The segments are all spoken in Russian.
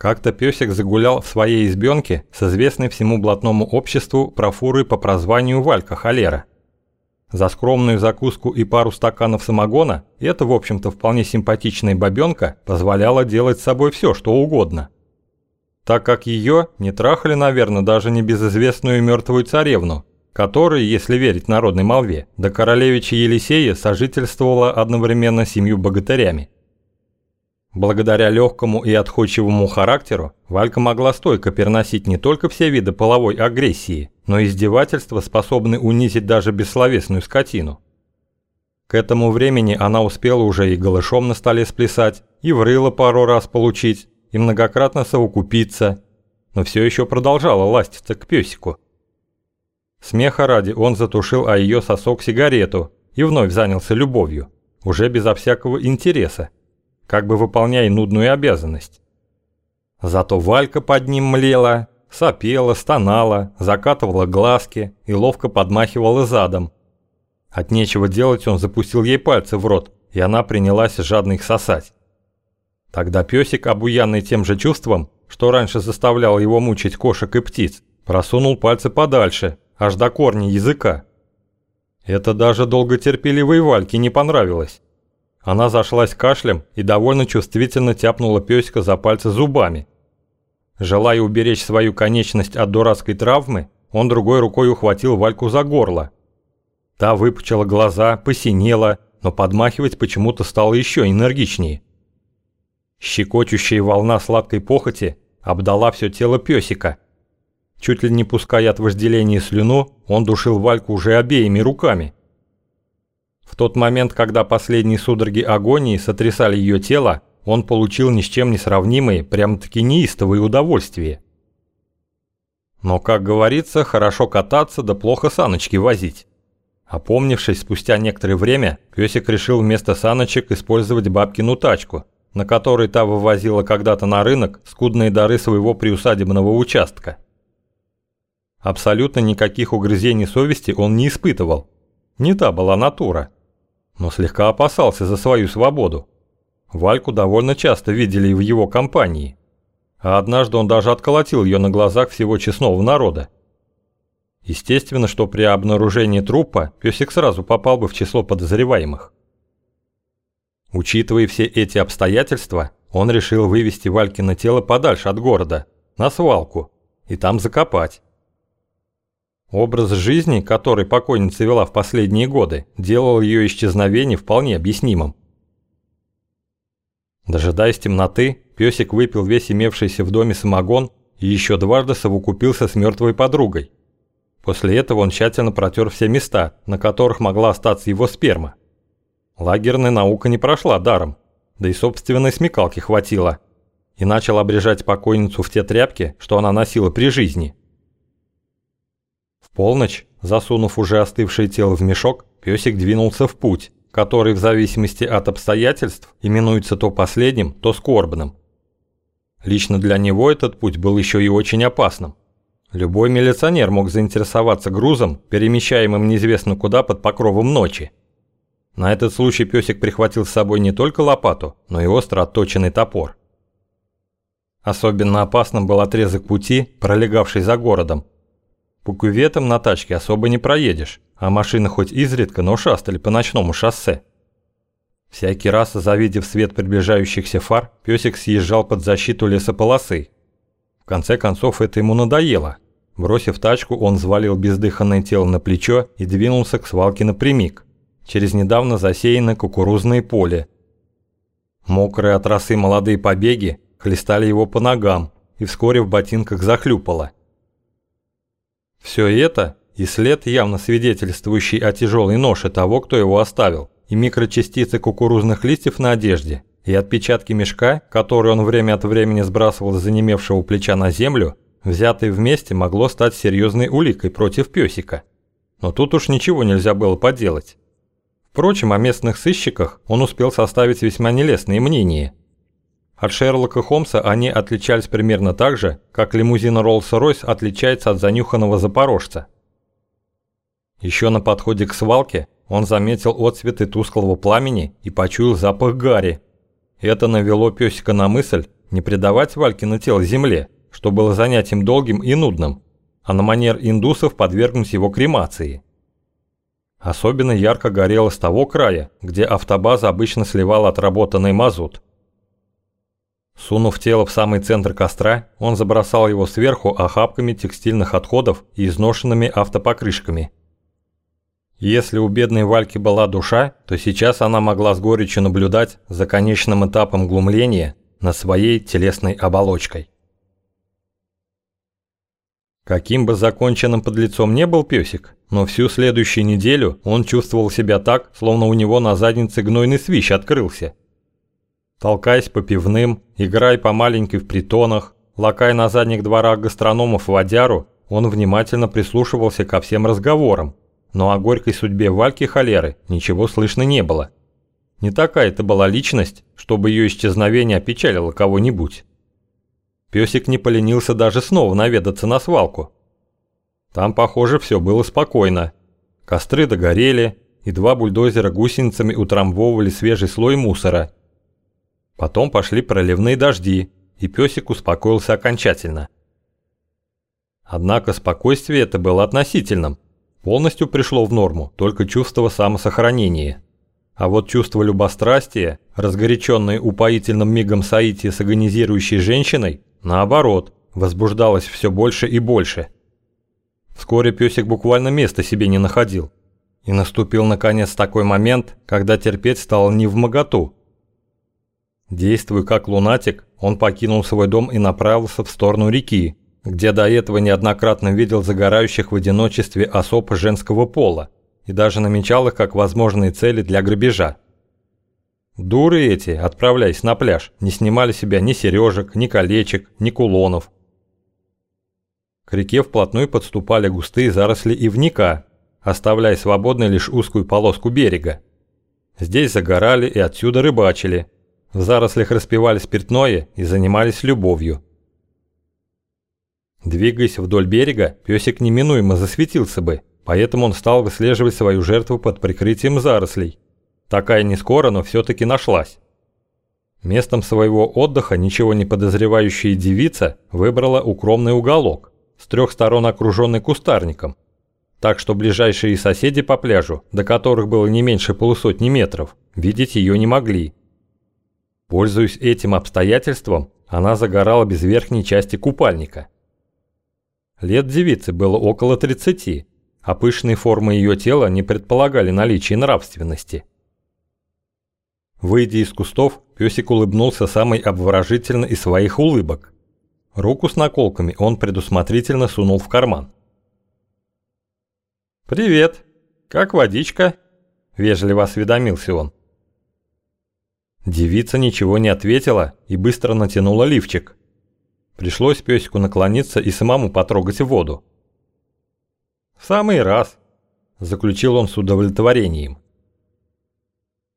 Как-то песик загулял в своей избенке с известной всему блатному обществу профурой по прозванию Валька Холера. За скромную закуску и пару стаканов самогона эта, в общем-то, вполне симпатичная бабенка позволяла делать с собой все, что угодно. Так как ее не трахали, наверное, даже небезызвестную мертвую царевну, которая, если верить народной молве, до королевича Елисея сожительствовала одновременно семью богатырями. Благодаря легкому и отходчивому характеру Валька могла стойко переносить не только все виды половой агрессии, но и издевательства, способные унизить даже бессловесную скотину. К этому времени она успела уже и голышом на столе сплясать, и в рыло пару раз получить, и многократно совокупиться, но все еще продолжала ластиться к песику. Смеха ради он затушил о ее сосок сигарету и вновь занялся любовью, уже безо всякого интереса как бы выполняя нудную обязанность. Зато Валька под ним млела, сопела, стонала, закатывала глазки и ловко подмахивала задом. От нечего делать он запустил ей пальцы в рот, и она принялась жадно их сосать. Тогда песик, обуянный тем же чувством, что раньше заставлял его мучить кошек и птиц, просунул пальцы подальше, аж до корня языка. Это даже долготерпеливой Вальке не понравилось. Она зашлась кашлем и довольно чувствительно тяпнула пёсика за пальцы зубами. Желая уберечь свою конечность от дурацкой травмы, он другой рукой ухватил Вальку за горло. Та выпучила глаза, посинела, но подмахивать почему-то стало еще энергичнее. Щекочущая волна сладкой похоти обдала все тело пёсика. Чуть ли не пуская от вожделения слюну, он душил Вальку уже обеими руками – в тот момент, когда последние судороги агонии сотрясали ее тело, он получил ни с чем не сравнимые, прямо-таки неистовые удовольствия. Но, как говорится, хорошо кататься да плохо саночки возить. Опомнившись спустя некоторое время, песик решил вместо саночек использовать бабкину тачку, на которой та вывозила когда-то на рынок скудные дары своего приусадебного участка. Абсолютно никаких угрызений совести он не испытывал. Не та была натура но слегка опасался за свою свободу. Вальку довольно часто видели в его компании, а однажды он даже отколотил ее на глазах всего честного народа. Естественно, что при обнаружении трупа песик сразу попал бы в число подозреваемых. Учитывая все эти обстоятельства, он решил вывести Валькино тело подальше от города, на свалку, и там закопать. Образ жизни, который покойница вела в последние годы, делал ее исчезновение вполне объяснимым. Дожидаясь темноты, песик выпил весь имевшийся в доме самогон и еще дважды совокупился с мертвой подругой. После этого он тщательно протер все места, на которых могла остаться его сперма. Лагерная наука не прошла даром, да и собственной смекалки хватило, и начал обрежать покойницу в те тряпки, что она носила при жизни – полночь, засунув уже остывшее тело в мешок, песик двинулся в путь, который в зависимости от обстоятельств именуется то последним, то скорбным. Лично для него этот путь был еще и очень опасным. Любой милиционер мог заинтересоваться грузом, перемещаемым неизвестно куда под покровом ночи. На этот случай песик прихватил с собой не только лопату, но и остро отточенный топор. Особенно опасным был отрезок пути, пролегавший за городом, по кюветам на тачке особо не проедешь, а машины хоть изредка, но шастали по ночному шоссе. Всякий раз, завидев свет приближающихся фар, песик съезжал под защиту лесополосы. В конце концов, это ему надоело. Бросив тачку, он взвалил бездыханное тело на плечо и двинулся к свалке напрямик, через недавно засеянное кукурузное поле. Мокрые от росы молодые побеги хлестали его по ногам, и вскоре в ботинках захлюпало – все это и след, явно свидетельствующий о тяжелой ноше того, кто его оставил, и микрочастицы кукурузных листьев на одежде, и отпечатки мешка, который он время от времени сбрасывал с занемевшего плеча на землю, взятые вместе могло стать серьезной уликой против песика. Но тут уж ничего нельзя было поделать. Впрочем, о местных сыщиках он успел составить весьма нелестные мнения – от Шерлока Холмса они отличались примерно так же, как лимузин Роллс-Ройс отличается от занюханного запорожца. Еще на подходе к свалке он заметил отцветы тусклого пламени и почуял запах гари. Это навело песика на мысль, не предавать Вальке на тело земле, что было занятием долгим и нудным, а на манер индусов подвергнуть его кремации. Особенно ярко горело с того края, где автобаза обычно сливала отработанный мазут. Сунув тело в самый центр костра, он забросал его сверху охапками текстильных отходов и изношенными автопокрышками. Если у бедной Вальки была душа, то сейчас она могла с горечью наблюдать за конечным этапом глумления на своей телесной оболочкой. Каким бы законченным подлецом не был песик, но всю следующую неделю он чувствовал себя так, словно у него на заднице гнойный свищ открылся. Толкаясь по пивным, играя по маленькой в притонах, лакая на задних дворах гастрономов водяру, он внимательно прислушивался ко всем разговорам, но о горькой судьбе Вальки Холеры ничего слышно не было. Не такая это была личность, чтобы ее исчезновение опечалило кого-нибудь. Песик не поленился даже снова наведаться на свалку. Там, похоже, все было спокойно. Костры догорели, и два бульдозера гусеницами утрамбовывали свежий слой мусора. Потом пошли проливные дожди, и песик успокоился окончательно. Однако спокойствие это было относительным. Полностью пришло в норму только чувство самосохранения. А вот чувство любострастия, разгоряченное упоительным мигом соития с агонизирующей женщиной, Наоборот, возбуждалось все больше и больше. Вскоре песик буквально места себе не находил. И наступил наконец такой момент, когда терпеть стало не в моготу. Действуя как лунатик, он покинул свой дом и направился в сторону реки, где до этого неоднократно видел загорающих в одиночестве особ женского пола и даже намечал их как возможные цели для грабежа. Дуры эти, отправляясь на пляж, не снимали себя ни сережек, ни колечек, ни кулонов. К реке вплотную подступали густые заросли ивника, оставляя свободной лишь узкую полоску берега. Здесь загорали и отсюда рыбачили. В зарослях распивали спиртное и занимались любовью. Двигаясь вдоль берега, песик неминуемо засветился бы, поэтому он стал выслеживать свою жертву под прикрытием зарослей. Такая не скоро, но все-таки нашлась. Местом своего отдыха ничего не подозревающая девица выбрала укромный уголок, с трех сторон окруженный кустарником, так что ближайшие соседи по пляжу, до которых было не меньше полусотни метров, видеть ее не могли. Пользуясь этим обстоятельством, она загорала без верхней части купальника. Лет девицы было около 30, а пышные формы ее тела не предполагали наличие нравственности. Выйдя из кустов, песик улыбнулся самой обворожительно из своих улыбок. Руку с наколками он предусмотрительно сунул в карман. «Привет! Как водичка?» – вежливо осведомился он. Девица ничего не ответила и быстро натянула лифчик. Пришлось песику наклониться и самому потрогать воду. «В самый раз», – заключил он с удовлетворением.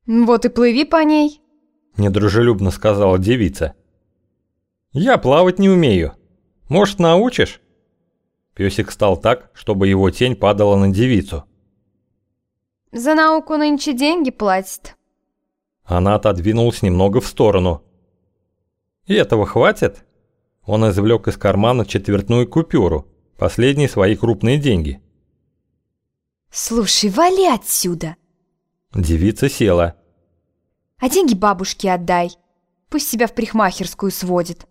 «Вот и плыви по ней», – недружелюбно сказала девица. «Я плавать не умею. Может, научишь?» Песик стал так, чтобы его тень падала на девицу. «За науку нынче деньги платят». Она отодвинулась немного в сторону. «И этого хватит?» Он извлек из кармана четвертную купюру, последние свои крупные деньги. «Слушай, вали отсюда!» Девица села. «А деньги бабушке отдай. Пусть себя в парикмахерскую сводит».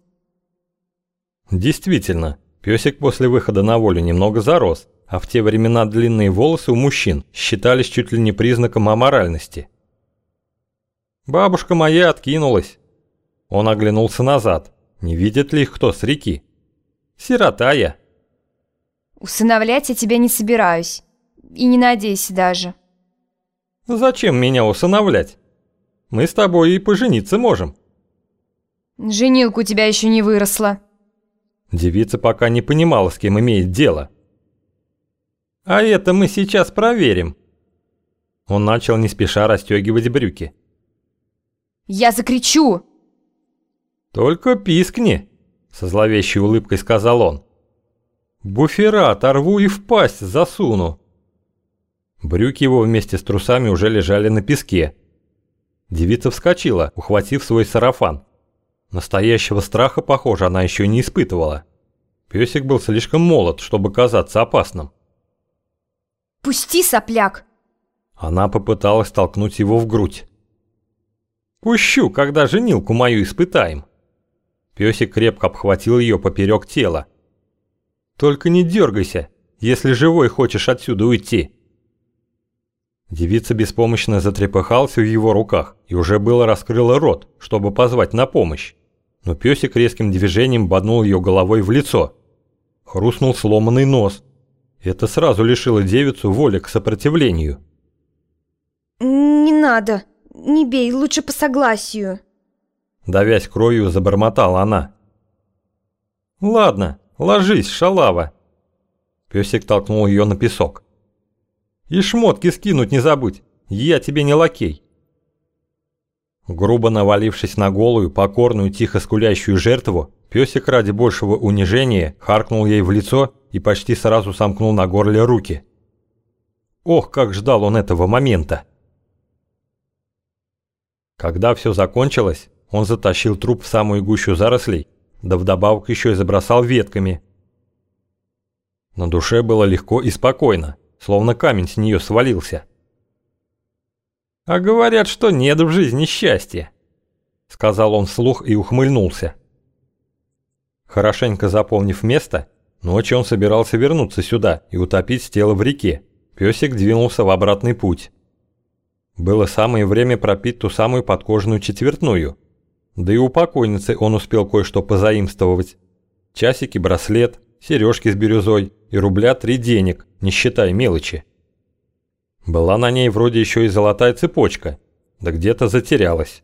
Действительно, песик после выхода на волю немного зарос, а в те времена длинные волосы у мужчин считались чуть ли не признаком аморальности. «Бабушка моя откинулась». Он оглянулся назад. Не видит ли их кто с реки? «Сирота я». «Усыновлять я тебя не собираюсь. И не надейся даже». Зачем меня усыновлять? Мы с тобой и пожениться можем. Женилка у тебя еще не выросла. Девица пока не понимала, с кем имеет дело. А это мы сейчас проверим. Он начал не спеша расстегивать брюки. Я закричу! Только пискни, со зловещей улыбкой сказал он. Буфера оторву и в пасть засуну. Брюки его вместе с трусами уже лежали на песке. Девица вскочила, ухватив свой сарафан. Настоящего страха, похоже, она еще не испытывала. Песик был слишком молод, чтобы казаться опасным. Пусти, сопляк! Она попыталась толкнуть его в грудь. «Пущу, когда женилку мою испытаем!» Песик крепко обхватил ее поперек тела. «Только не дергайся, если живой хочешь отсюда уйти!» Девица беспомощно затрепыхалась в его руках и уже было раскрыла рот, чтобы позвать на помощь. Но песик резким движением боднул ее головой в лицо. Хрустнул сломанный нос. Это сразу лишило девицу воли к сопротивлению. «Не надо, не бей, лучше по согласию». Давясь кровью, забормотала она. «Ладно, ложись, шалава». Песик толкнул ее на песок. И шмотки скинуть не забудь, я тебе не лакей. Грубо навалившись на голую, покорную, тихо скулящую жертву, песик ради большего унижения харкнул ей в лицо и почти сразу сомкнул на горле руки. Ох, как ждал он этого момента! Когда все закончилось, он затащил труп в самую гущу зарослей, да вдобавок еще и забросал ветками. На душе было легко и спокойно словно камень с нее свалился. «А говорят, что нет в жизни счастья», — сказал он вслух и ухмыльнулся. Хорошенько запомнив место, ночью он собирался вернуться сюда и утопить тело в реке. Песик двинулся в обратный путь. Было самое время пропить ту самую подкожную четвертную. Да и у покойницы он успел кое-что позаимствовать. Часики, браслет, сережки с бирюзой и рубля три денег, не считая мелочи. Была на ней вроде еще и золотая цепочка, да где-то затерялась.